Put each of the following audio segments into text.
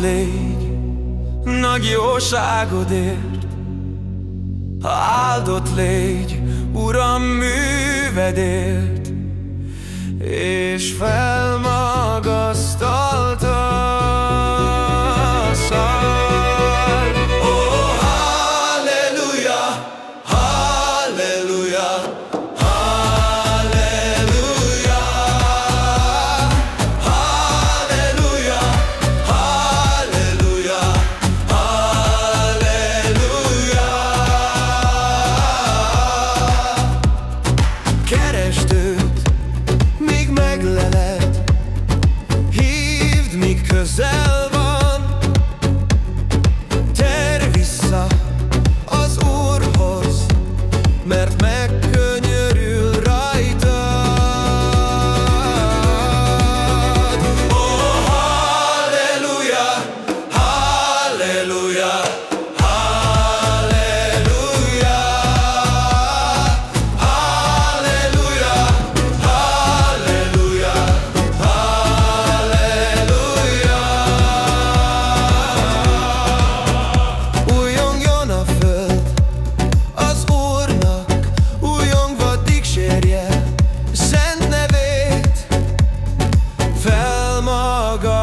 légy nagy jóságodért, áldott légy, Uram, művedért, és felmagasztaltad. yourself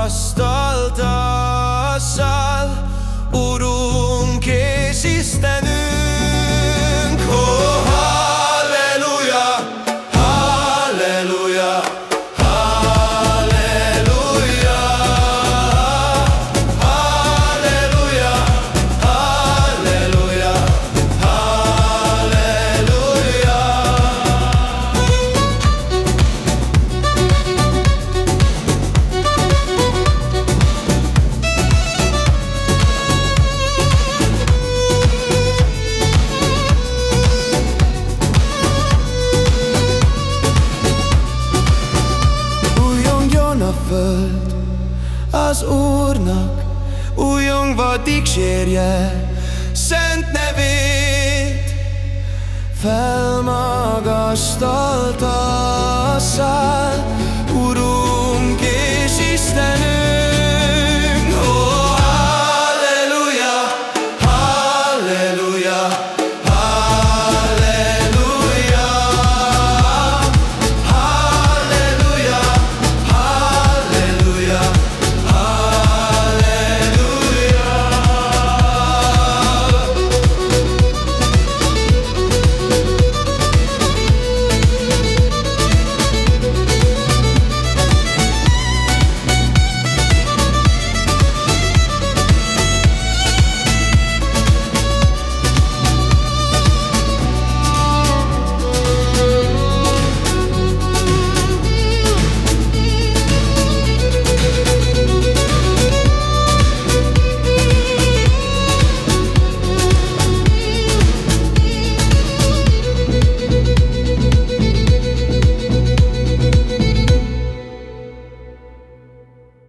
Stop. a föld az Úrnak, újongva dicsérje szent nevét. Felmagasztalta a szál, Urunk és Isten.